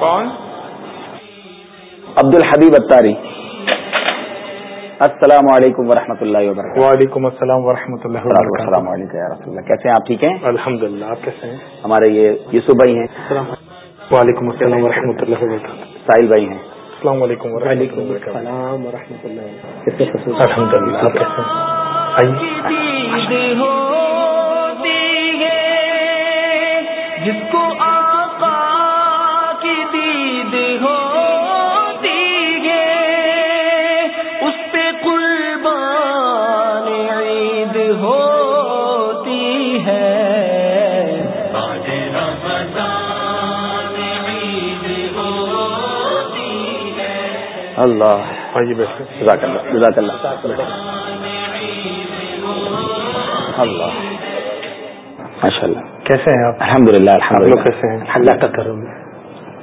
کون؟ عبد الحبیب اتاری السلام علیکم ورحمۃ اللہ وبرکاتہ۔ وعلیکم السلام ورحمۃ اللہ وبرکاتہ۔ السلام علیکم رسول اللہ کیسے ہیں آپ؟ ٹھیک ہیں؟ الحمد للہ آپ کیسے ہیں؟ ہمارے یہ یوسف بھائی ہیں۔ وعلیکم السلام ورحمۃ اللہ وبرکاتہ۔ ساحل بھائی ہیں۔ السلام علیکم وعلیکم السلام ورحمۃ اللہ الحمد للہ جس کو آقا کی دید ہوتی ہے اس پہ قربان عید ہوتی ہے۔ اللہ. جزاک اللہ جزاک اللہ. اللہ. ماشاء اللہ کیسے ہیں آپ؟ الحمد للہ الحمد للہ کیسے ہیں؟ اللہ کا کرم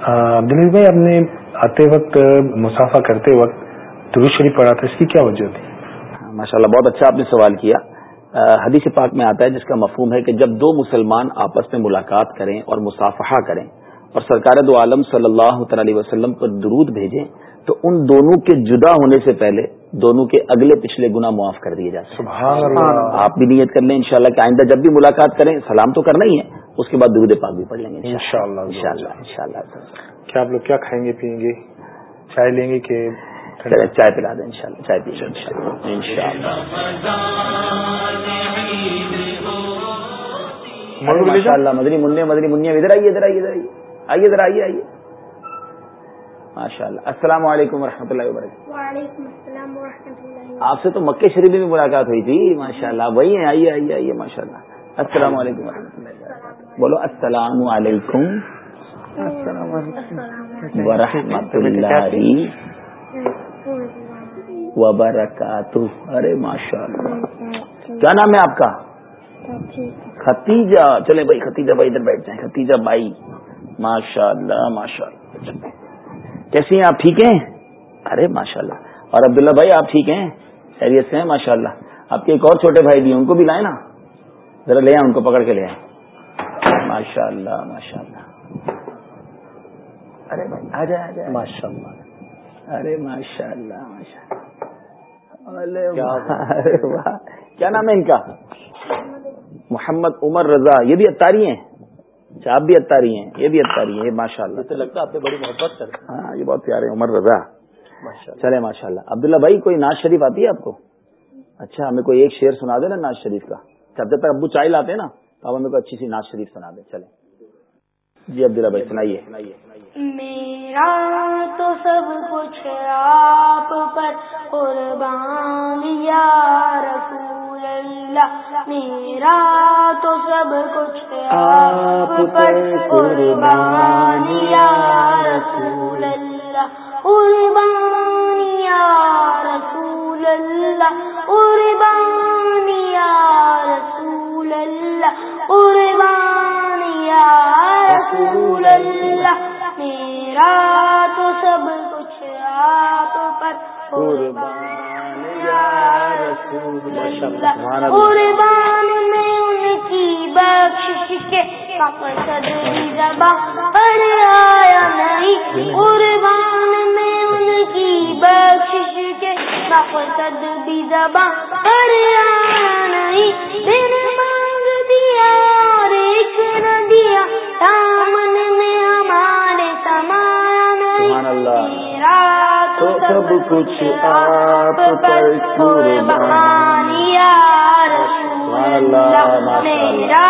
عبدالعز بھائی آپ نے آتے وقت مسافہ کرتے وقت درود شریف پڑھا تھا اس کی کیا وجہ تھی؟ ماشاء اللہ بہت اچھا آپ نے سوال کیا۔ حدیث پاک میں آتا ہے جس کا مفہوم ہے کہ جب دو مسلمان آپس میں ملاقات کریں اور مصافحہ کریں اور سرکار دو عالم صلی اللہ تعالی علیہ وسلم پر درود بھیجیں تو ان دونوں کے جدا ہونے سے پہلے دونوں کے اگلے پچھلے گنا معاف کر دیے جاتے ہیں۔ سبحان اللہ۔ آپ بھی نیت کر لیں انشاءاللہ کہ آئندہ جب بھی ملاقات کریں سلام تو کرنا ہی ہے اس کے بعد درود پاک بھی پڑھ لیں گے انشاءاللہ۔ انشاءاللہ۔ انشاءاللہ کیا آپ لوگ کیا کھائیں گے پیئیں گے؟ چائے لیں گے کہ چائے پلا دیں انشاءاللہ چائے پیجیے انشاءاللہ۔ انشاءاللہ۔ منگو لے ماشاء جاؤ اللہ مدنی منع مدنی منیا ادھر آئیے ادھر آئیے ادھر آئیے آئیے ادھر آئیے آئیے۔ ماشاء اللہ السلام علیکم و رحمۃ اللہ وبرکاتہ۔ وعلیکم السلام ورحمۃ اللہ آپ سے تو مکے شریف میں ملاقات ہوئی تھی ماشاء اللہ وہی ہیں؟ آئیے آئیے آئیے ماشاء اللہ السلام علیکم و رحمۃ اللہ بولو السلام علیکم۔ ورحمۃ اللہ وبرکاتہ۔ ارے ماشاء اللہ کیا نام ہے آپ کا؟ ختیجہ چلے بھائی ختیجہ بھائی ادھر بیٹھ جائیں۔ ختیجہ بھائی۔ ماشاء اللہ ماشاء اللہ کیسی ہیں؟ آپ ٹھیک ہیں؟ ارے ماشاء اللہ اور عبداللہ بھائی آپ ٹھیک ہیں؟ خیریت سے ہیں ماشاء اللہ آپ کے ایک اور چھوٹے بھائی بھی ہیں ان کو بھی لائیں نا۔ ذرا لے آئیں ان کو پکڑ کے لے آئیں۔ ماشاء اللہ ماشاء اللہ ارے بھائی آ جائیں آ جائیں۔ ماشاء اللہ ارے ماشاء اللہ ماشاء اللہ۔ کیا نام ہے ان کا؟ محمد عمر رضا یہ بھی اتاری ہیں۔ اچھا آپ بھی اتاری ہیں یہ بھی اتاری ہیں یہ ماشاء اللہ لگتا ہے آپ سے بڑی محبت کر ہاں یہ بہت پیارے ہیں، عمر رضا۔ چلے ماشاء اللہ عبداللہ بھائی کوئی ناز شریف آتی ہے آپ کو؟ اچھا ہمیں کوئی ایک شعر سنا دے نا ناز شریف کا۔ جب جب تک ابو چائے لاتے ہیں نا تو آپ ہمیں کوئی اچھی سی ناز شریف سنا دیں۔ چلے جی عبداللہ بھائی سنائیے۔ میرا تو سب کچھ آپ پر قربان یا رسول اللہ۔ میرا تو سب پر قربان یا رسول اللہ قربان یا رسول اللہ قربان یا رسول اللہ قربان یا رسول اللہ۔ میرا تو سب کچھ آپ پر قربان یا رسول اللہ۔ قربان میں ان کی بخش کے مقصد بھی زبان پر آیا نہیں قربان میں ان کی بخش کے مقصد بھی زبان پر آیا نہیں مانگ دیا اور ایک نہ دیا دامن میں ہمارے سمایا نہیں سبحان اللہ میرا تو سب کچھ آپ پر قربان یا رسول اللہ، میرا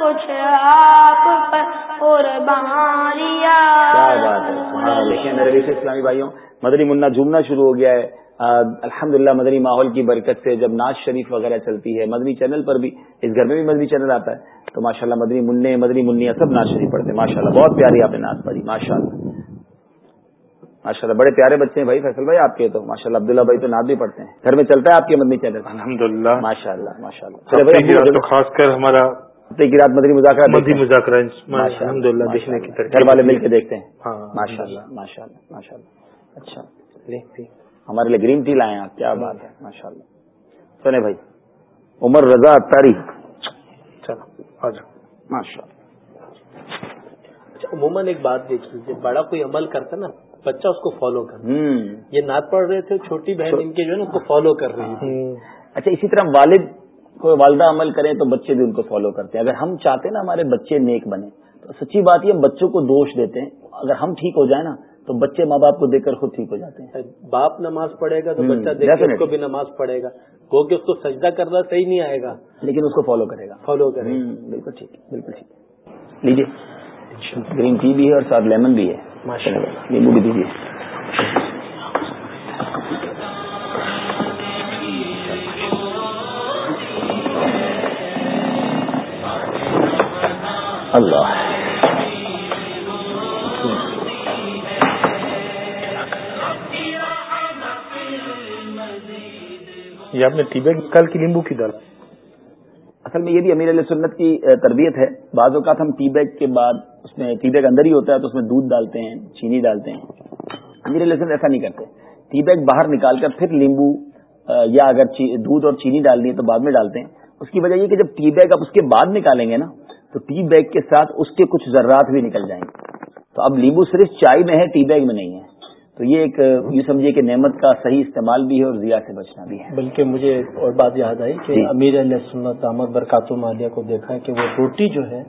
کچھ آپ پر قربان یا کیا بات ہے دیکھیں میرے اسلامی بھائیوں مدنی منا جھومنا شروع ہو گیا ہے۔ الحمد للہ مدنی ماحول کی برکت سے جب ناز شریف وغیرہ چلتی ہے مدنی چینل پر بھی اس گھر میں بھی مدنی چینل آتا ہے۔ تو ماشاء اللہ مدنی منع مدنی منیا سب ناز شریف پڑھتے ہیں ماشاء اللہ بہت پیاری آپ نے ناز پڑھی ماشاء اللہ ماشاء اللہ بڑے پیارے بچے ہیں بھائی فیصل بھائی آپ کے تو۔ ماشاء اللہ عبداللہ بھائی تو ناز بھی پڑھتے ہیں۔ گھر میں چلتا ہے آپ کے مدنی چینل؟ الحمد للہ ماشاء اللہ ماشاء اللہ خاص کر ہمارا ہفتے کی رات مدنی مذاکرہ ہیں۔ مذاکرہ الحمد للہ دیکھنے کی گھر والے مل کے دیکھتے ہیں۔ ہاں ماشاء اللہ ماشاء اللہ ماشاء اللہ اچھا ہمارے لیے گرین ٹی لائے آپ کیا بات ہے ماشاء اللہ سنے بھائی عمر رضا اتاری چلو ماشاء اللہ اچھا عموماً ایک بات دیکھیے جب بڑا کوئی عمل کرتا نا بچہ اس کو فالو کرتا ہوں۔ یہ نعت پڑھ رہے تھے چھوٹی بہن ان کے جو ہے نا اس کو فالو کر رہی تھی۔ اچھا اسی طرح والد کوئی والدہ عمل کریں تو بچے بھی ان کو فالو کرتے ہیں۔ اگر ہم چاہتے ہیں نا ہمارے بچے نیک بنے تو سچی بات یہ بچوں کو دوش دیتے ہیں۔ اگر ہم ٹھیک ہو جائیں نا تو بچے ماں باپ کو دیکھ کر خود ٹھیک ہو جاتے ہیں۔ باپ نماز پڑھے گا تو بچہ دیکھ کے اس. کو بھی نماز پڑھے گا۔ گو کہ اس کو سجدہ کرنا صحیح نہیں آئے گا۔ لیکن اس کو فالو کرے گا۔ فالو کرے گا۔ بالکل ٹھیک ہے بالکل ٹھیک۔ لیجیے۔ گرین ٹی بھی ہے اور ساتھ لیمن بھی ہے۔ ماشاء اللہ لیمبو بھی دیجیے۔ اللہ۔ یہ آپ نے ٹی بیگ کل کی لیمبو کی در اصل میں یہ بھی امیر علیہ سنت کی تربیت ہے۔ بعض اوقات ہم ٹی بیگ کے بعد اس میں ٹی بیگ اندر ہی ہوتا ہے تو اس میں دودھ ڈالتے ہیں چینی ڈالتے ہیں۔ امیر علیہ سنت ایسا نہیں کرتے۔ ٹی بیگ باہر نکال کر پھر لیمبو یا اگر دودھ اور چینی ڈالنی ہے تو بعد میں ڈالتے ہیں۔ اس کی وجہ یہ کہ جب ٹی بیگ آپ اس کے بعد نکالیں گے نا تو ٹی بیگ کے ساتھ اس کے کچھ ذرات بھی نکل جائیں گے۔ تو اب لیمبو صرف چائے میں ہے ٹی بیگ میں نہیں ہے۔ تو یہ ایک یوں سمجھیے کہ نعمت کا صحیح استعمال بھی ہے اور ضیاء سے بچنا بھی ہے۔ بلکہ مجھے اور بات یاد آئی کہ جی۔ امیر علیہ سنت احمد برکاتم مالیہ کو دیکھا کہ وہ روٹی جو ہے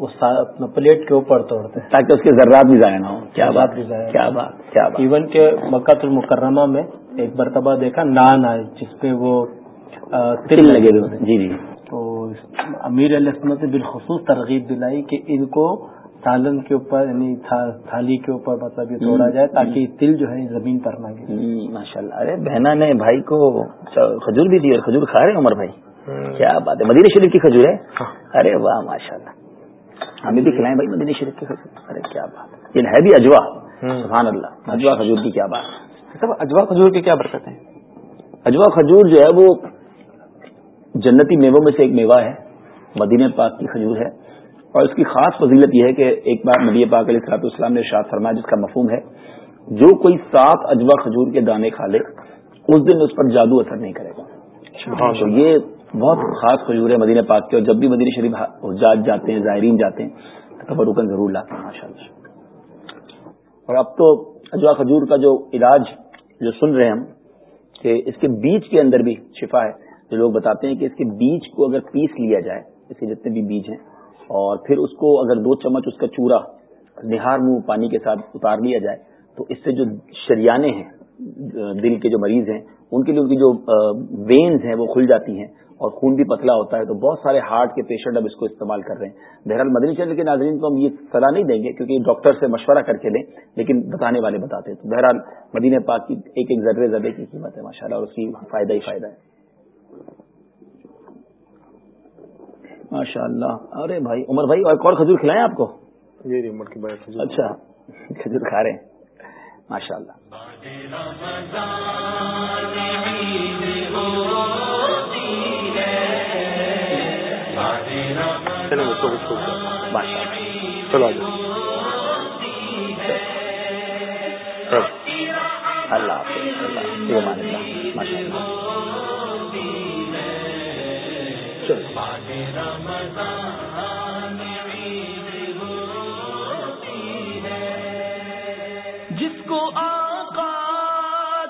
وہ اپنا پلیٹ کے اوپر توڑتے ہیں۔ تاکہ اس کے ذرات بھی ضائع نہ ہو کیا بات کیا۔ بات کیا بات۔ ایون کہ مکہ المکرمہ میں ایک مرتبہ دیکھا نان آئے جس پہ وہ تل لگے ہوئے۔ جی جی۔ امیر علیہ سنت نے بالخصوص ترغیب دلائی کہ ان کو سالن کے اوپر یعنی تھا- تھالی کے اوپر مطلب یہ توڑا جائے تاکہ تل جو ہے زمین پر نہ گرے۔ ماشاء اللہ ارے بہنا نے بھائی کو کھجور بھی دی اور کھجور کھا رہے ہیں عمر بھائی؟ کیا بات ہے؟ مدینہ شریف کی کھجور ہے ارے واہ ماشاء اللہ ہمیں بھی کھلائیں بھائی مدینہ شریف کی کھجور ارے کیا بات یہ ہے بھی اجوا۔ سبحان اللہ۔ اجوا کھجور کی کیا بات سب اجوا کھجور کی کیا برکت ہے اجوا کھجور جو ہے وہ جنتی میووں میں سے ایک میوہ ہے مدینہ پاک کی کھجور ہے۔ اور اس کی خاص فضیلت یہ ہے کہ ایک بار نبی پاک علیہ السلاط اسلام نے ارشاد فرمایا جس کا مفہوم ہے جو کوئی سات اجوا کھجور کے دانے کھا لے اس دن اس پر جادو اثر نہیں کرے گا۔ تو یہ بہت خاص کھجور ہے مدینہ پاک کے اور جب بھی مدینہ شریف حجاج جاتے ہیں زائرین جاتے ہیں تو رکن ضرور لاتے ہیں ماشاء اللہ۔ اور اب تو اجوا کھجور کا جو علاج جو سن رہے ہیں ہم کہ اس کے بیج کے اندر بھی شفا ہے۔ جو لوگ بتاتے ہیں کہ اس کے بیج کو اگر پیس لیا جائے، اس کے جتنے بھی بیج ہیں، اور پھر اس کو اگر دو چمچ اس کا چورا نہار منہ پانی کے ساتھ اتار لیا جائے، تو اس سے جو شریانے ہیں، دل کے جو مریض ہیں، ان کے لیے ان کی جو وینز ہیں، وہ کھل جاتی ہیں اور خون بھی پتلا ہوتا ہے۔ تو بہت سارے ہارٹ کے پیشنٹ اب اس کو استعمال کر رہے ہیں۔ بہرحال مدنی چینل کے ناظرین کو ہم یہ صلاح نہیں دیں گے کیونکہ ڈاکٹر سے مشورہ کر کے لیں، لیکن بتانے والے بتاتے ہیں۔ تو بہرحال مدینہ پاک کی ایک ایک ذرے ذرے کی قیمت ہے ماشاء اللہ اور اس کی فائدہ ہی فائدہ ہے۔ ماشاء اللہ ارے بھائی عمر بھائی اور اور کھجور کھلائیں آپ کو؟ جی جی عمر کی بات اچھا کھجور کھا رہے ہیں۔ ماشاء اللہ ماشاء اللہ چلو۔ اللہ حافظ اللہ جس کو آقا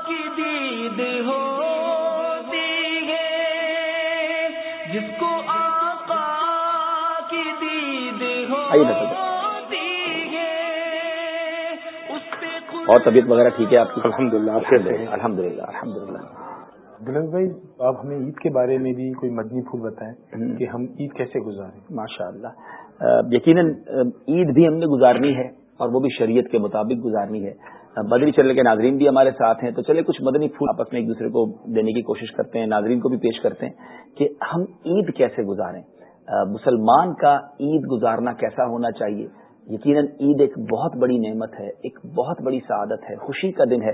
کی دید ہوتی ہے جس کو آقا کی دید۔ ہوتی ہے اور طبیعت وغیرہ ٹھیک ہے آپ کی؟ الحمد للہ الحمد للہ الحمد للہ دلک بھائی آپ ہمیں عید کے بارے میں بھی کوئی مدنی پھول بتائیں۔ کہ ہم عید کیسے گزاریں؟ ماشاء اللہ یقیناً عید بھی ہم نے گزارنی ہے اور وہ بھی شریعت کے مطابق گزارنی ہے۔ بدری چلنے کے ناظرین بھی ہمارے ساتھ ہیں تو چلے کچھ مدنی پھول آپس میں ایک دوسرے کو دینے کی کوشش کرتے ہیں ناظرین کو بھی پیش کرتے ہیں کہ ہم عید کیسے گزاریں۔ مسلمان کا عید گزارنا کیسا ہونا چاہیے؟ یقیناً عید ایک بہت بڑی نعمت ہے ایک بہت بڑی سعادت ہے خوشی کا دن ہے۔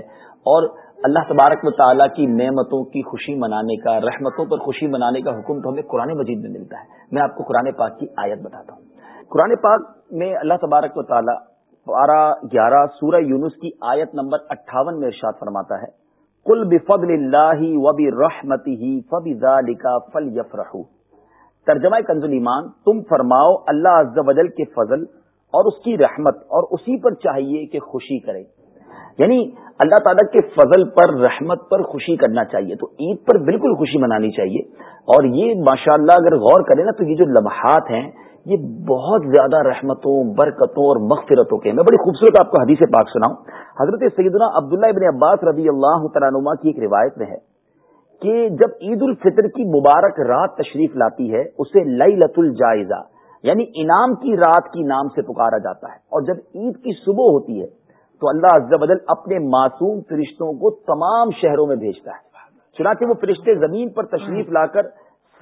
اور اللہ تبارک و تعالیٰ کی نعمتوں کی خوشی منانے کا، رحمتوں پر خوشی منانے کا حکم تو ہمیں قرآن مجید میں ملتا ہے۔ میں آپ کو قرآن پاک کی آیت بتاتا ہوں۔ قرآن پاک میں اللہ تبارک و تعالیٰ بارہ گیارہ سورہ یونس کی آیت نمبر اٹھاون میں ارشاد فرماتا ہے کل بفضل اللہ و برحمتی ہی فبذالک فلیفرحوا ترجمہ کنز ایمان تم فرماؤ اللہ عز و جل کے فضل اور اس کی رحمت اور اسی پر چاہیے کہ خوشی کرے۔ یعنی اللہ تعالیٰ کے فضل پر، رحمت پر خوشی کرنا چاہیے، تو عید پر بالکل خوشی منانی چاہیے۔ اور یہ ماشاءاللہ اگر غور کریں نا، تو یہ جو لمحات ہیں، یہ بہت زیادہ رحمتوں، برکتوں اور مغفرتوں کے میں بڑی خوبصورت آپ کو حدیث پاک سناؤں۔ حضرت سیدنا عبداللہ ابن عباس رضی اللہ تعالیٰ کی ایک روایت میں ہے کہ جب عید الفطر کی مبارک رات تشریف لاتی ہے، اسے لئی لت الجائزہ یعنی انعام کی رات کی نام سے پکارا جاتا ہے۔ اور جب عید کی صبح ہوتی ہے تو اللہ عز و جل اپنے معصوم فرشتوں کو تمام شہروں میں بھیجتا ہے۔ چنانچہ وہ فرشتے زمین پر تشریف لا کر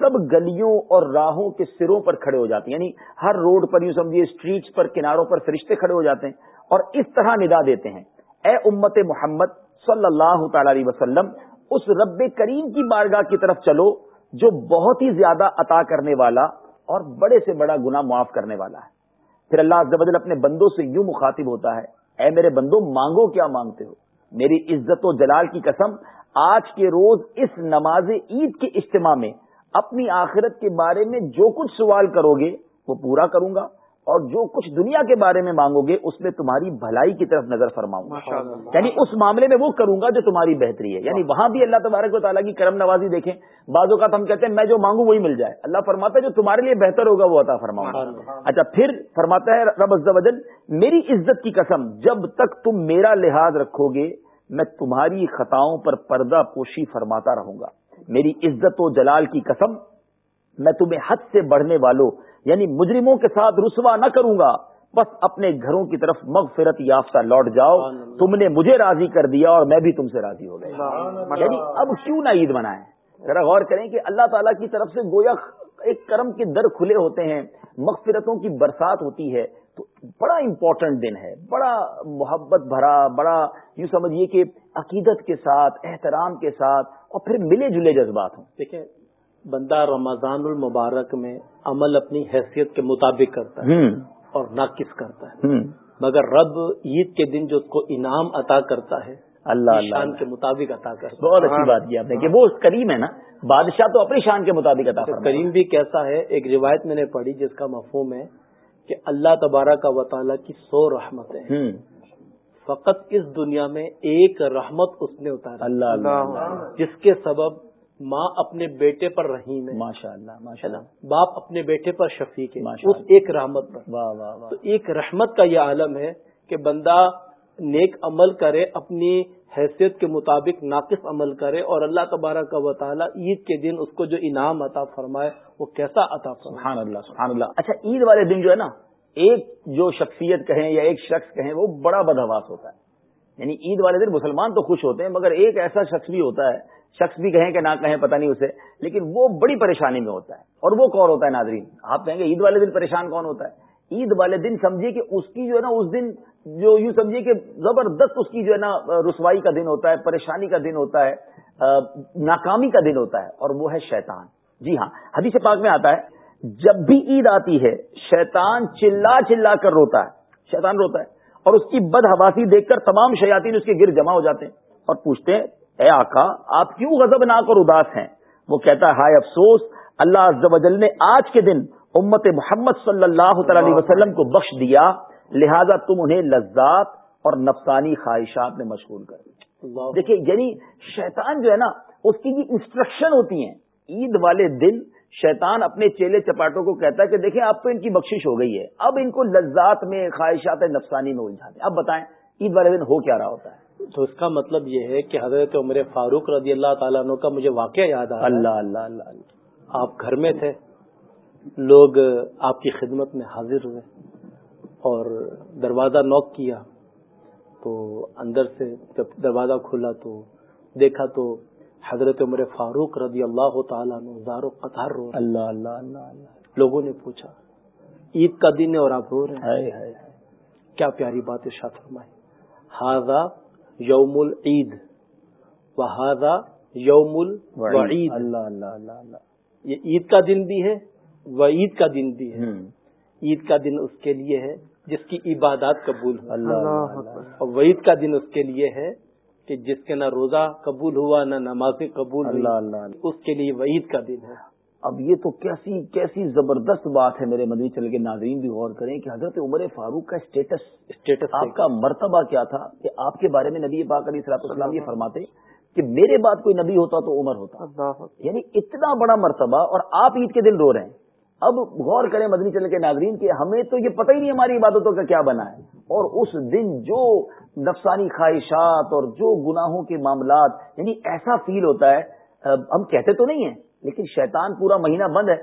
سب گلیوں اور راہوں کے سروں پر کھڑے ہو جاتے ہیں۔ یعنی ہر روڈ پر یوں سمجھیے اسٹریٹس پر، کناروں پر فرشتے کھڑے ہو جاتے ہیں اور اس طرح ندا دیتے ہیں۔ اے امت محمد صلی اللہ تعالی علیہ وسلم، اس رب کریم کی بارگاہ کی طرف چلو جو بہت ہی زیادہ عطا کرنے والا اور بڑے سے بڑا گنا معاف کرنے والا ہے۔ پھر اللہ عز و جل اپنے بندوں سے یوں مخاطب ہوتا ہے اے میرے بندو، مانگو کیا مانگتے ہو؟ میری عزت و جلال کی قسم، آج کے روز اس نماز عید کے اجتماع میں اپنی آخرت کے بارے میں جو کچھ سوال کرو گے، وہ پورا کروں گا۔ اور جو کچھ دنیا کے بارے میں مانگو گے اس میں تمہاری بھلائی کی طرف نظر فرماؤں گا۔ یعنی اس معاملے میں وہ کروں گا جو تمہاری بہتری ہے۔ یعنی وہاں بھی اللہ تبارک و تعالیٰ کی کرم نوازی دیکھیں۔ بعض اوقات ہم کہتے ہیں میں جو مانگوں وہی مل جائے۔ اللہ فرماتا ہے جو تمہارے لیے بہتر ہوگا وہ عطا فرماؤں گا۔ اچھا پھر فرماتا ہے رب وجل میری عزت کی قسم جب تک تم میرا لحاظ رکھو گے میں تمہاری خطاؤں پر پردہ پوشی فرماتا رہوں گا۔ میری عزت و جلال کی قسم میں تمہیں حد سے بڑھنے والوں یعنی مجرموں کے ساتھ رسوا نہ کروں گا۔ بس اپنے گھروں کی طرف مغفرت یافتہ لوٹ جاؤ۔ تم نے مجھے راضی کر دیا اور میں بھی تم سے راضی ہو گیا۔ یعنی اب کیوں نہ عید منائیں؟ ذرا غور کریں کہ اللہ تعالیٰ کی طرف سے گویا ایک کرم کے در کھلے ہوتے ہیں۔ مغفرتوں کی برسات ہوتی ہے۔ تو بڑا امپورٹنٹ دن ہے۔ بڑا محبت بھرا بڑا یوں سمجھیے کہ عقیدت کے ساتھ احترام کے ساتھ اور پھر ملے جلے جذبات ہوں۔ دیکھیں بندہ رمضان المبارک میں عمل اپنی حیثیت کے مطابق کرتا ہے اور ناقص کرتا ہے۔ مگر رب عید کے دن جو اس کو انعام عطا کرتا ہے اللہ شان کے مطابق عطا کرتا ہے۔ بہت اچھی بات کی آپ نے کہ وہ کریم ہے نا بادشاہ تو اپنی شان کے مطابق عطا کرتا کریم بھی کیسا ہے؟ ایک روایت میں نے پڑھی جس کا مفہوم ہے کہ اللہ تبارہ کا وطالعہ کی سو رحمتیں فقط اس دنیا میں ایک رحمت اس نے اتارا اللہ۔ جس کے سبب ماں اپنے بیٹے پر رحیم ہے۔ ماشاء اللہ ماشاء اللہ باپ اپنے بیٹے پر شفیق ہے۔ اس ایک رحمت پر۔ واہ واہ تو ایک رحمت کا یہ عالم ہے کہ بندہ نیک عمل کرے اپنی حیثیت کے مطابق ناقص عمل کرے اور اللہ تبارک کا وطالعہ عید کے دن اس کو جو انعام عطا فرمائے وہ کیسا عطا فرمائے؟ سبحان اللہ سبحان اللہ اچھا عید والے دن جو ہے نا ایک جو شخصیت کہیں یا ایک شخص کہیں وہ بڑا بدہواس ہوتا ہے۔ یعنی عید والے دن مسلمان تو خوش ہوتے ہیں مگر ایک ایسا شخص بھی ہوتا ہے شخص بھی کہیں کہ نہ کہیں، پتہ نہیں اسے۔ لیکن وہ بڑی پریشانی میں ہوتا ہے۔ اور وہ کون ہوتا ہے ناظرین؟ آپ کہیں گے، عید والے دن پریشان کون ہوتا ہے؟ عید والے دن سمجھیے کہ اس کی جو ہے نا، اس دن جو یوں سمجھیے کہ زبردست اس کی جو ہے نا، رسوائی کا دن ہوتا ہے، پریشانی کا دن ہوتا ہے ناکامی کا دن ہوتا ہے، اور وہ ہے شیطان۔ جی ہاں حدیث پاک میں آتا ہے، جب بھی عید آتی ہے، شیطان چلا چلا کر روتا ہے۔ شیطان روتا ہے۔ اور اس کی بد حواسی دیکھ کر تمام شیاطین اس کے گر جمع ہو جاتے ہیں اور پوچھتے ہیں اے آقا آپ کیوں غضب ناک اور اداس ہیں؟ وہ کہتا ہے ہائے افسوس اللہ عز و جل نے آج کے دن امت محمد صلی اللہ تعالی علیہ وسلم کو بخش دیا لہذا تم انہیں لذات اور نفسانی خواہشات میں مشغول کر دیا دیکھیے یعنی شیطان جو ہے نا اس کی بھی انسٹرکشن ہوتی ہیں۔ عید والے دن شیطان اپنے چیلے چپاٹوں کو کہتا ہے کہ دیکھیں آپ کو ان کی بخشش ہو گئی ہے۔ اب ان کو لذات میں خواہشات نفسانی میں الجھاتے ہیں اب بتائیں عید والے دن ہو کیا رہا ہوتا ہے؟ تو اس کا مطلب یہ ہے کہ حضرت عمر فاروق رضی اللہ تعالیٰ عنہ کا مجھے واقعہ یاد آ اللہ اللہ اللہ اللہ۔ آپ گھر میں تھے۔ لوگ آپ کی خدمت میں حاضر ہوئے اور دروازہ نوک کیا۔ تو اندر سے جب دروازہ کھلا تو دیکھا تو حضرت عمر فاروق رضی اللہ تعالیٰ عنہ زارو قطار رو اللہ اللہ اللہ اللہ۔ لوگوں نے پوچھا عید کا دن ہے اور آپ رو رہے ہیں؟ کیا پیاری بات ارشاد فرمائی۔ ہاضا یوم العید و ہاضا یوم العید اللہ اللہ اللہ اللہ. یہ عید کا دن بھی ہے و عید کا دن بھی ہے. عید کا دن اس کے لیے ہے جس کی عبادات قبول ہو. اللہ اور وعید کا دن اس کے لیے ہے کہ جس کے نہ روزہ قبول ہوا نہ نمازیں قبول اللہ اللہ۔ اس کے لیے وعید کا دن ہے. اب یہ تو کیسی کیسی زبردست بات ہے میرے مدنی چل کے ناظرین بھی غور کریں کہ حضرت عمر فاروق کا اسٹیٹس اسٹیٹس آپ کا مرتبہ کیا تھا کہ آپ کے بارے میں نبی پاک علیہ صلاح السلام یہ فرماتے کہ میرے بعد کوئی نبی ہوتا تو عمر ہوتا۔ یعنی اتنا بڑا مرتبہ اور آپ عید کے دن رو رہے ہیں۔ اب غور کریں مدنی چل کے ناظرین کہ ہمیں تو یہ پتہ ہی نہیں ہماری عبادتوں کا کیا بنا ہے۔ اور اس دن جو نفسانی خواہشات اور جو گناہوں کے معاملات یعنی ایسا فیل ہوتا ہے ہم کہتے تو نہیں ہیں لیکن شیطان پورا مہینہ بند ہے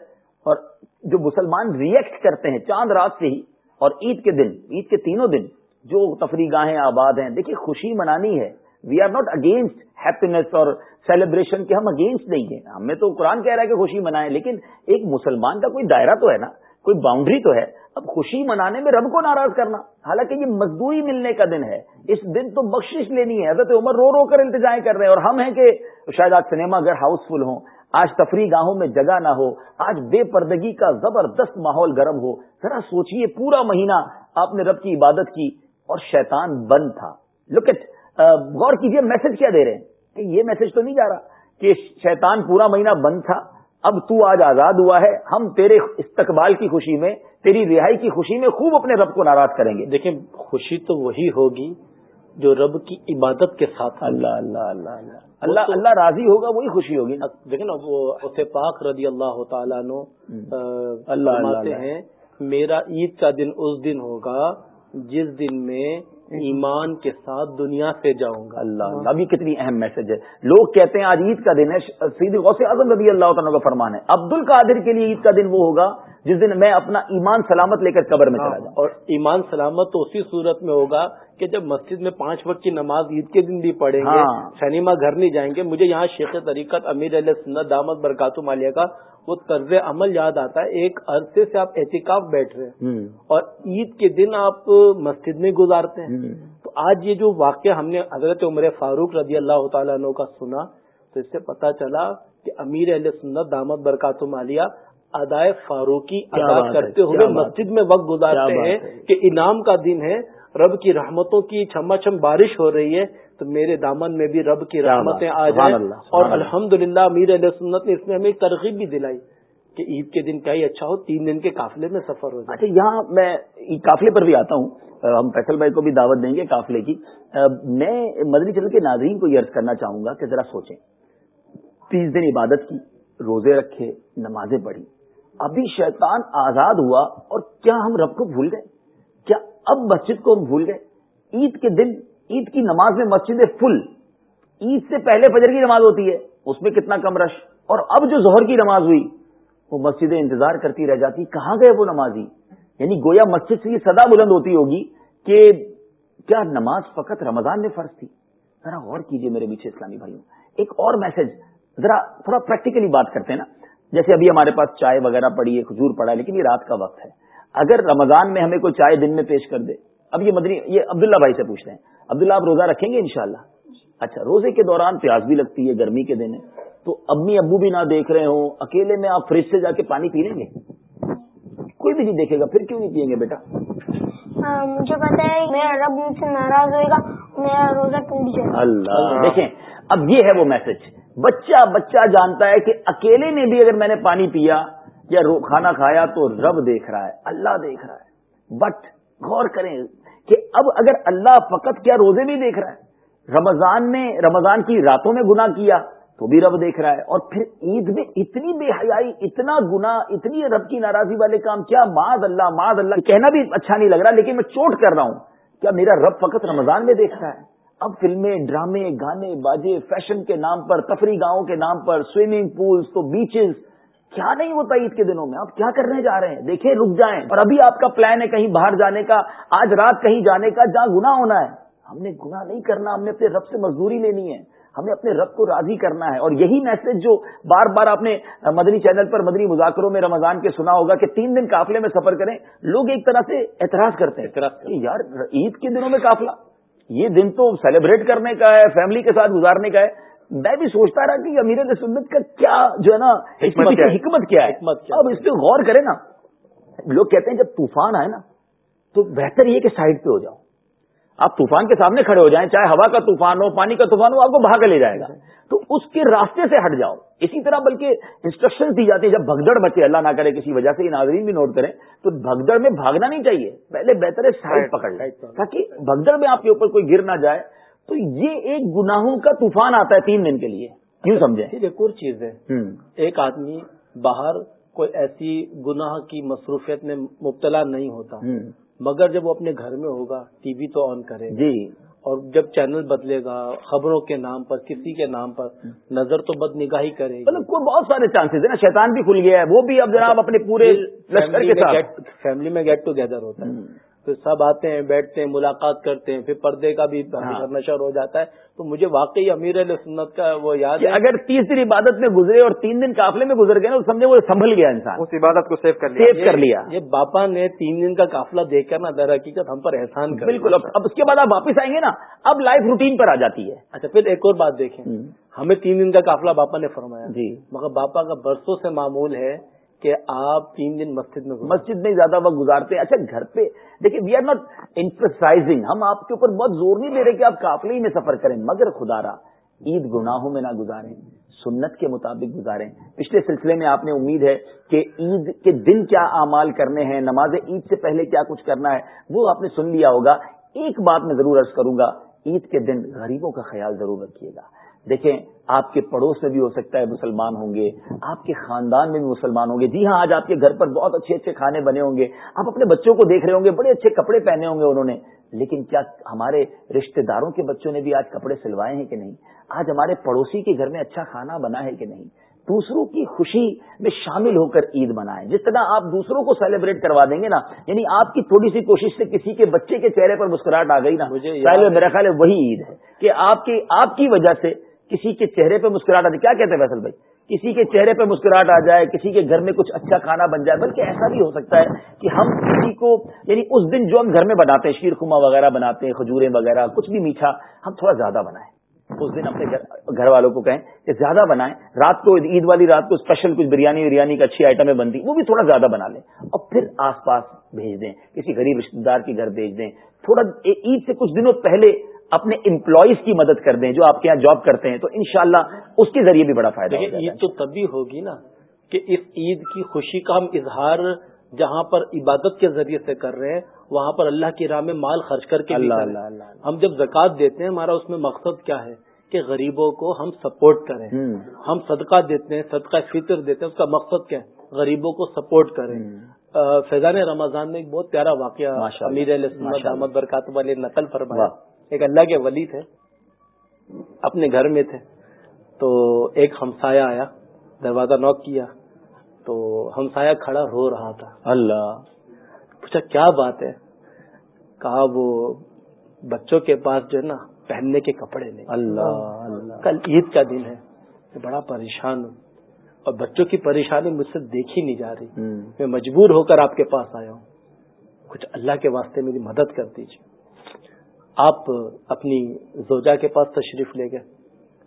اور جو مسلمان ریئیکٹ کرتے ہیں چاند رات سے ہی اور عید کے دن، عید کے تینوں دن جو تفریح گاہیں آباد ہیں، دیکھیے خوشی منانی ہے۔ We are not against happiness اور سیلیبریشن کے ہم اگینسٹ نہیں ہیں۔ ہمیں تو قرآن کہہ رہا ہے کہ خوشی منائیں، لیکن ایک مسلمان کا کوئی دائرہ تو ہے نا؟ کوئی باؤنڈری تو ہے۔ اب خوشی منانے میں رب کو ناراض کرنا۔ حالانکہ یہ مزدوری ملنے کا دن ہے۔ اس دن تو بخشش لینی ہے۔ حضرت عمر رو رو کر التجائیں کر رہے ہیں اور ہم ہیں کہ شاید آج سنیما گھر ہاؤس فل ہوں۔ آج تفریح گاہوں میں جگہ نہ ہو، آج بے پردگی کا زبردست ماحول گرم ہو۔ ذرا سوچئے پورا مہینہ آپ نے رب کی عبادت کی اور شیطان بند تھا۔ لکٹ غور کیجیے میسج کیا دے رہے ہیں؟ کہ یہ میسج تو نہیں جا رہا کہ شیطان پورا مہینہ بند تھا، اب تو آج آزاد ہوا ہے۔ ہم تیرے استقبال کی خوشی میں، تیری رہائی کی خوشی میں خوب اپنے رب کو ناراض کریں گے۔ دیکھیں، خوشی تو وہی ہوگی جو رب کی عبادت کے ساتھ اللہ اللہ اللہ اللہ۔ اللہ اللہ راضی ہوگا وہی خوشی ہوگی۔ دیکھیں نا وہ اسے پاک رضی اللہ تعالیٰ نو اللہ۔ ہیں میرا عید کا دن اس دن ہوگا جس دن میں ایمان کے ساتھ دنیا سے جاؤں گا۔ اللہ اللہ۔ اب یہ کتنی اہم میسج ہے۔ لوگ کہتے ہیں آج عید کا دن ہے سیدھی غوث اعظم رضی اللہ تعالیٰ کا فرمان ہے۔ عبد القادر کے لیے عید کا دن وہ ہوگا جس دن میں اپنا ایمان سلامت لے کر قبر میں چلا جاؤں۔ اور ایمان سلامت تو اسی صورت میں ہوگا کہ جب مسجد میں پانچ وقت کی نماز عید کے دن بھی پڑھیں گے ہاں۔ سنیما گھر نہیں جائیں گے مجھے یہاں شیخ طریقت امیر علیہ سنت دامت برکات مالیہ کا وہ طرز عمل یاد آتا ہے ایک عرصے سے آپ احتکاف بیٹھ رہے ہیں اور عید کے دن آپ مسجد میں گزارتے ہیں۔ تو آج یہ جو واقعہ ہم نے حضرت عمر فاروق رضی اللہ تعالیٰ عنہ کا سنا تو اس سے پتا چلا کہ امیر اہل سنت دامت برکات مالیہ ادائے فاروقی ادا کرتے ہوئے مسجد میں وقت گزارتے ہیں۔ کہ انعام کا دن ہے رب کی رحمتوں کی چھما چھم بارش ہو رہی ہے تو میرے دامن میں بھی رب کی رحمتیں آ جائیں۔ اور۔ الحمد للہ امیر علیہ سنت نے اس میں ہمیں ایک ترغیب بھی دلائی کہ عید کے دن کیا ہی اچھا ہو تین دن کے قافلے میں سفر ہو جائے۔ اچھا یہاں میں قافلے پر بھی آتا ہوں۔ ہم فیصل بھائی کو بھی دعوت دیں گے قافلے کی۔ میں مدنی چل کے ناظرین کو یہ عرض کرنا چاہوں گا کہ ذرا سوچیں۔ تیس دن عبادت کی روزے رکھے نمازیں پڑھی۔ ابھی شیطان آزاد ہوا اور کیا ہم رب کو بھول گئے؟ کیا اب مسجد کو ہم بھول گئے؟ عید کے دن، عید کی نماز میں مسجد فل، عید سے پہلے فجر کی نماز ہوتی ہے، اس میں کتنا کم رش، اور اب جو ظہر کی نماز ہوئی، وہ مسجدیں انتظار کرتی رہ جاتی، کہاں گئے وہ نمازی؟ یعنی گویا مسجد سے یہ صدا بلند ہوتی ہوگی کہ کیا نماز فقط رمضان میں فرض تھی؟ ذرا غور کیجیے میرے پیچھے اسلامی بھائیوں، ایک اور میسج، ذرا تھوڑا پریکٹیکلی بات کرتے ہیں نا؟ جیسے ابھی ہمارے پاس چائے وغیرہ پڑی ہے کھجور پڑا ہے لیکن یہ رات کا وقت ہے۔ اگر رمضان میں ہمیں کوئی چائے دن میں پیش کر دے اب یہ مدنی یہ عبداللہ بھائی سے پوچھتے ہیں۔ عبداللہ آپ روزہ رکھیں گے انشاءاللہ؟ اچھا روزے کے دوران پیاز بھی لگتی ہے گرمی کے دن ہے تو امی ابو بھی نہ دیکھ رہے ہوں اکیلے میں آپ فریج سے جا کے پانی پی لیں گے؟ کوئی بھی نہیں دیکھے گا پھر کیوں نہیں پیئیں گے بیٹا؟ ہاں، مجھے پتا ہے میرا رب مجھ سے ناراض ہوئے گا میرا روزہ ٹوٹ جائے گا۔ اللہ دیکھیں اب یہ ہے وہ میسج۔ بچہ بچہ جانتا ہے کہ اکیلے میں بھی اگر میں نے پانی پیا یا کھانا کھایا تو رب دیکھ رہا ہے، اللہ دیکھ رہا ہے۔ بٹ غور کریں کہ اب اگر اللہ فقط کیا روزے بھی دیکھ رہا ہے، رمضان میں رمضان کی راتوں میں گناہ کیا تو بھی رب دیکھ رہا ہے۔ اور پھر عید میں اتنی بے حیائی، اتنا گنا اتنی رب کی ناراضی والے کام، کیا معاذ اللہ معاذ اللہ، کہنا بھی اچھا نہیں لگ رہا، لیکن میں چوٹ کر رہا ہوں۔ کیا میرا رب فقط رمضان میں دیکھ رہا ہے؟ اب فلمیں ڈرامے گانے باجے فیشن کے نام پر تفریح گاہوں کے نام پر سوئمنگ پولز تو بیچز۔ کیا نہیں ہوتا عید کے دنوں میں؟ آپ کیا کرنے جا رہے ہیں؟ دیکھیں رک جائیں۔ اور ابھی آپ کا پلان ہے کہیں باہر جانے کا آج رات کہیں جانے کا جہاں گنا ہونا ہے۔ ہم نے گنا نہیں کرنا ہم نے اپنے رب سے مزدوری لینی ہے۔ ہمیں اپنے رب کو راضی کرنا ہے۔ اور یہی میسج جو بار بار آپ نے مدنی چینل پر مدنی مذاکروں میں رمضان کے سنا ہوگا کہ تین دن قافلے میں سفر کریں۔ لوگ ایک طرح سے اعتراض کرتے ہیں اعتراض یار عید کے دنوں میں قافلہ۔ یہ دن تو سیلیبریٹ کرنے کا ہے فیملی کے ساتھ گزارنے کا ہے۔ میں بھی سوچتا رہا کہ امیر سنت کا کیا جو ہے نا حکمت کیا ہے؟ حکمت کیا ہے؟ حکمت کیا اب اس پہ غور کریں نا۔ لوگ کہتے ہیں جب طوفان آئے نا تو بہتر یہ کہ سائڈ پہ ہو جاؤ۔ آپ طوفان کے سامنے کھڑے ہو جائیں چاہے ہوا کا طوفان ہو پانی کا طوفان ہو آپ کو بھاگ لے جائے گا۔ تو اس کے راستے سے ہٹ جاؤ۔ اسی طرح بلکہ انسٹرکشن دی جاتی ہے جب بھگدڑ بچے اللہ نہ کرے کسی وجہ سے یہ ناظرین بھی نوٹ کریں تو بھگدڑ میں بھاگنا نہیں چاہیے۔ پہلے بہتر ہے سائڈ پکڑ لیں۔ تاکہ بھگدڑ میں آپ کے اوپر کوئی گر نہ جائے۔ تو یہ ایک گناہوں کا طوفان آتا ہے تین دن کے لیے۔ کیوں سمجھے ایک اور چیز ہے۔ ایک آدمی باہر کوئی ایسی گناہ کی مصروفیت میں مبتلا نہیں ہوتا۔ مگر جب وہ اپنے گھر میں ہوگا ٹی وی تو آن کرے جی۔ اور جب چینل بدلے گا خبروں کے نام پر کسی کے نام پر نظر تو بد نگاہی کرے مطلب کوئی بہت سارے چانسز ہیں نا۔ شیطان بھی کھل گیا ہے۔ وہ بھی اب جناب اپنے پورے لشکر کے ساتھ۔ فیملی میں گیٹ ٹوگیدر ہوتا ہے۔ پھر سب آتے ہیں بیٹھتے ہیں ملاقات کرتے ہیں پھر پردے کا بھی ہاں۔ نشر ہو جاتا ہے۔ تو مجھے واقعی امیر علیہ سنت کا وہ یاد کہ ہے۔ اگر تیس دن عبادت میں گزرے اور تین دن قافلے میں گزر گئے نا سمجھے وہ سنبھل گیا انسان۔ اس عبادت کو سیو کر لیا۔ سیو کر لیا۔ یہ باپا نے تین دن کا قافلہ دیکھ کر نا در حقیقت ہم پر احسان کر بالکل۔ اب اب اس کے بعد آپ واپس آئیں گے نا اب لائف روٹین پر آ جاتی ہے۔ اچھا پھر ایک اور بات دیکھیں۔ ہمیں تین دن کا قافلہ باپا نے فرمایا۔ جی۔ مگر باپا کا برسوں سے معمول ہے۔ کہ آپ تین دن مسجد میں مسجد میں زیادہ وقت گزارتے ہیں۔ اچھا گھر پہ، دیکھیں وی آر ناٹ انفرسائزنگ ہم آپ کے اوپر بہت زور نہیں دے رہے کہ آپ قافلے ہی میں سفر کریں۔ مگر خدا را، عید گناہوں میں نہ گزاریں، سنت کے مطابق گزاریں۔ پچھلے سلسلے میں آپ نے امید ہے کہ عید کے دن کیا اعمال کرنے ہیں، نماز عید سے پہلے کیا کچھ کرنا ہے، وہ آپ نے سن لیا ہوگا۔ ایک بات میں ضرور عرض کروں گا، عید کے دن غریبوں کا خیال ضرور رکھیے گا۔ دیکھیں آپ کے پڑوس میں بھی ہو سکتا ہے مسلمان ہوں گے آپ کے خاندان میں بھی مسلمان ہوں گے۔ جی ہاں آج آپ کے گھر پر بہت اچھے اچھے کھانے بنے ہوں گے۔ آپ اپنے بچوں کو دیکھ رہے ہوں گے بڑے اچھے کپڑے پہنے ہوں گے انہوں نے۔ لیکن کیا ہمارے رشتہ داروں کے بچوں نے بھی آج کپڑے سلوائے ہیں کہ نہیں؟ آج ہمارے پڑوسی کے گھر میں اچھا کھانا بنا ہے کہ نہیں؟ دوسروں کی خوشی میں شامل ہو کر عید منائیں۔ جس طرح آپ دوسروں کو سیلیبریٹ کروا دیں گے نا یعنی آپ کی تھوڑی سی کوشش سے کسی کے بچے کے چہرے پر مسکراہٹ آ گئی نا۔ میرا خیال ہے وہی عید ہے کہ آپ کی آپ کی وجہ سے کسی کے چہرے پہ مسکراہٹ آ جائے کیا کہتے ہیں فیصل بھائی؟ کسی کے چہرے پہ مسکراہٹ آ جائے، کسی کے گھر میں کچھ اچھا کھانا بن جائے، بلکہ ایسا بھی ہو سکتا ہے کہ ہم کسی کو یعنی اس دن جو ہم گھر میں بناتے ہیں، شیر خما وغیرہ بناتے ہیں کھجورے وغیرہ، کچھ بھی میٹھا، ہم تھوڑا زیادہ بنائیں۔ اس دن اپنے گھر گھر والوں کو کہیں کہ زیادہ بنائیں۔ رات کو، عید والی رات کو اسپیشل کچھ بریانی وریانی کی اچھی آئٹمیں بنتی، وہ بھی تھوڑا زیادہ بنا لیں۔ اور پھر آس پاس بھیج دیں، کسی غریب رشتے دار کے گھر بھیج دیں۔ تھوڑا، عید سے کچھ دنوں پہلے اپنے امپلائیز کی مدد کر دیں جو آپ کے یہاں جاب کرتے ہیں تو انشاءاللہ اس کے ذریعے بھی بڑا فائدہ ہے عید تو تبھی ہوگی نا کہ اس عید کی خوشی کا ہم اظہار جہاں پر عبادت کے ذریعے سے کر رہے ہیں وہاں پر اللہ کی راہ میں مال خرچ کر کے اللہ۔ اللہ اللہ ہم جب زکوٰۃ دیتے ہیں ہمارا اس میں مقصد کیا ہے کہ غریبوں کو ہم سپورٹ کریں۔ ہم صدقہ دیتے ہیں صدقہ فطر دیتے ہیں اس کا مقصد کیا ہے غریبوں کو سپورٹ کریں فیضان رمضان میں ایک بہت پیارا واقعہ۔ امیر۔ احمد برکات والے نقل فرمایا۔ ایک اللہ کے ولی تھے اپنے گھر میں تھے۔ تو ایک ہمسایا آیا دروازہ نوک کیا تو ہمسایا کھڑا رو رہا تھا۔ اللہ! پوچھا کیا بات ہے؟ کہا وہ بچوں کے پاس جو ہے نا پہننے کے کپڑے نہیں۔ اللہ! اللہ! کل عید کا دن ہے میں بڑا پریشان ہوں۔ اور بچوں کی پریشانی مجھ سے دیکھی نہیں جا رہی۔ میں مجبور ہو کر آپ کے پاس آیا ہوں۔ کچھ اللہ کے واسطے میری مدد کر دیجیے آپ اپنی زوجا کے پاس تشریف لے گئے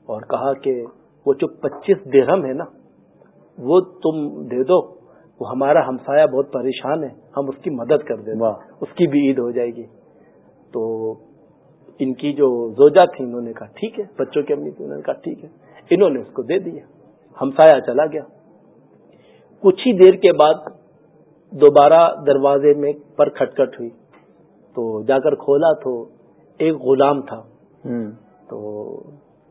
اور کہا کہ وہ جو پچیس درہم ہے نا وہ تم دے دو وہ ہمارا ہمسایا بہت پریشان ہے ہم اس کی مدد کر دیں اس کی بھی عید ہو جائے گی۔ تو ان کی جو زوجا تھی انہوں نے کہا ٹھیک ہے بچوں کی امی تھی انہوں نے کہا ٹھیک ہے انہوں نے اس کو دے دیا۔ ہمسایا چلا گیا۔ کچھ ہی دیر کے بعد دوبارہ دروازے میں پر کھٹکھٹ ہوئی۔ تو جا کر کھولا تو ایک غلام تھا۔ تو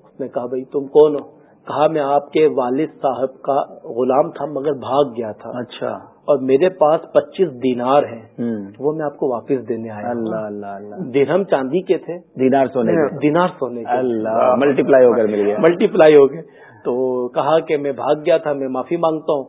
اس نے کہا بھائی تم کون ہو؟ کہا میں آپ کے والد صاحب کا غلام تھا مگر بھاگ گیا تھا۔ اچھا۔ اور میرے پاس پچیس دینار ہیں۔ وہ میں آپ کو واپس دینے آیا۔ اللہ اللہ اللہ۔ درہم چاندی کے تھے۔ دینار سونے۔ دینار سونے اللہ ملٹی پلائی ہو کر مل گیا۔ ملٹی پلائی ہو گئے۔ تو کہا کہ میں بھاگ گیا تھا میں معافی مانگتا ہوں۔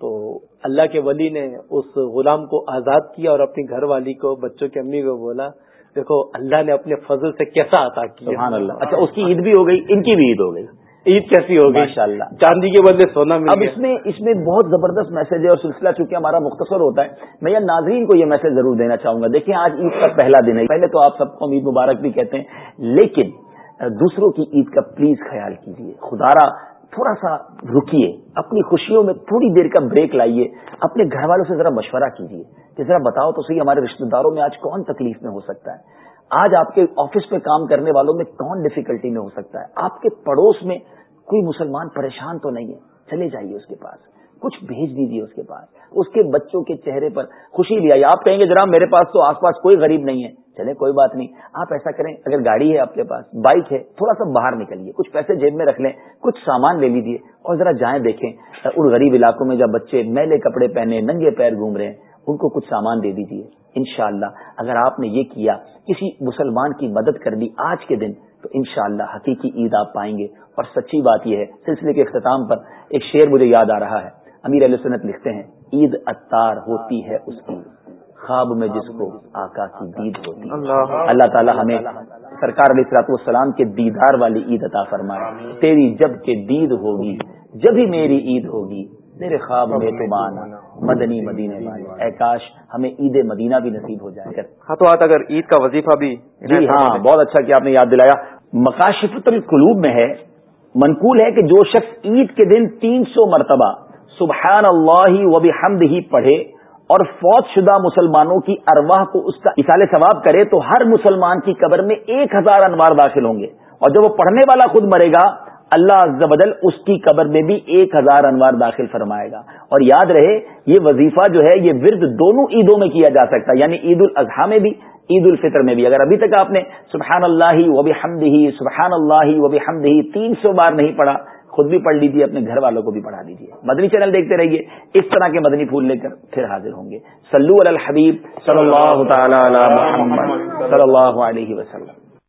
تو اللہ کے ولی نے اس غلام کو آزاد کیا اور اپنی گھر والی کو بچوں کی امی کو بولا دیکھو اللہ نے اپنے فضل سے کیسا عطا کیا؟ سبحان اللہ۔ اچھا اس کی عید بھی ہو گئی ان کی بھی عید ہو گئی۔ عید کیسی ہو گئی؟ ماشاءاللہ۔ چاندی کے بدلے سونا مل اب اس میں اس میں بہت زبردست میسج ہے اور سلسلہ چونکہ ہمارا مختصر ہوتا ہے میں یہ ناظرین کو یہ میسج ضرور دینا چاہوں گا۔ دیکھیں آج عید کا پہلا دن ہے۔ پہلے تو آپ سب کو عید مبارک بھی کہتے ہیں لیکن دوسروں کی عید کا پلیز خیال کیجیے خدارا تھوڑا سا رکیے، اپنی خوشیوں میں تھوڑی دیر کا بریک لائیے، اپنے گھر والوں سے ذرا مشورہ کیجیے کہ ذرا بتاؤ تو صحیح ہمارے رشتہ داروں میں آج کون تکلیف میں ہو سکتا ہے؟ آج آپ کے آفس میں کام کرنے والوں میں کون ڈفیکلٹی میں ہو سکتا ہے؟ آپ کے پڑوس میں کوئی مسلمان پریشان تو نہیں ہے؟ چلے جائیے اس کے پاس، کچھ بھیج دیجیے اس کے پاس۔ اس کے بچوں کے چہرے پر خوشی بھی آئی آپ کہیں گے، جناب میرے پاس تو آس پاس کوئی غریب نہیں ہے۔ چلے کوئی بات نہیں۔ آپ ایسا کریں، اگر گاڑی ہے آپ کے پاس، بائک ہے، تھوڑا سا باہر نکلیے، کچھ پیسے جیب میں رکھ لیں، کچھ سامان لے لیجیے اور ذرا جائیں، دیکھیں۔ ان غریب علاقوں میں جب بچے میلے کپڑے پہنے، ننگے پیر گھوم رہے ہیں، ان کو کچھ سامان دے دیجیے انشاءاللہ، اگر آپ نے یہ کیا، کسی مسلمان کی مدد کر دی آج کے دن، تو انشاءاللہ حقیقی عید آپ پائیں گے۔ اور سچی بات یہ ہے، سلسلے کے اختتام پر ایک شعر مجھے یاد آ رہا ہے۔ امیر علیہ سنت لکھتے ہیں، عید اتار ہوتی ہے اس کی۔ خواب میں جس کو آقا کی دید ہوتی ہے. اللہ تعالی ہمیں سرکار علیہ السلاط والسلام کے دیدار والی عید عطا فرمائے. تیری جب کے دید ہوگی جب ہی میری عید ہوگی میرے خواب میں تو مانا مدنی مدینے والے اے کاش ہمیں عید مدینہ بھی نصیب ہو جائے. ہاں تو آج اگر عید کا وظیفہ بھی جی ہاں بہت اچھا کہ آپ نے یاد دلایا. مکاشفت القلوب میں ہے منقول ہے کہ جو شخص عید کے دن تین سو مرتبہ سبحان اللہ و حمد ہی پڑھے اور فوت شدہ مسلمانوں کی ارواح کو اس کا اصال ثواب کرے تو ہر مسلمان کی قبر میں ایک ہزار انوار داخل ہوں گے۔ اور جب وہ پڑھنے والا خود مرے گا، اللہ عز و جل اس کی قبر میں بھی ایک ہزار انوار داخل فرمائے گا۔ اور یاد رہے، یہ وظیفہ جو ہے، یہ ورد دونوں عیدوں میں کیا جا سکتا ہے یعنی عید الاضحیٰ میں بھی، عید الفطر میں بھی۔ اگر ابھی تک آپ نے سبحان اللہ وبی حمد ہی سبحان اللہ وبی حمد ہی تین سو بار نہیں پڑھا خود بھی پڑھ لیجیے اپنے گھر والوں کو بھی پڑھا دیجیے مدنی چینل دیکھتے رہیے، اس طرح کے مدنی پھول لے کر پھر حاضر ہوں گے۔ سلو الحبیب صلی اللہ تعالی علی محمد صلی اللہ علیہ وسلم۔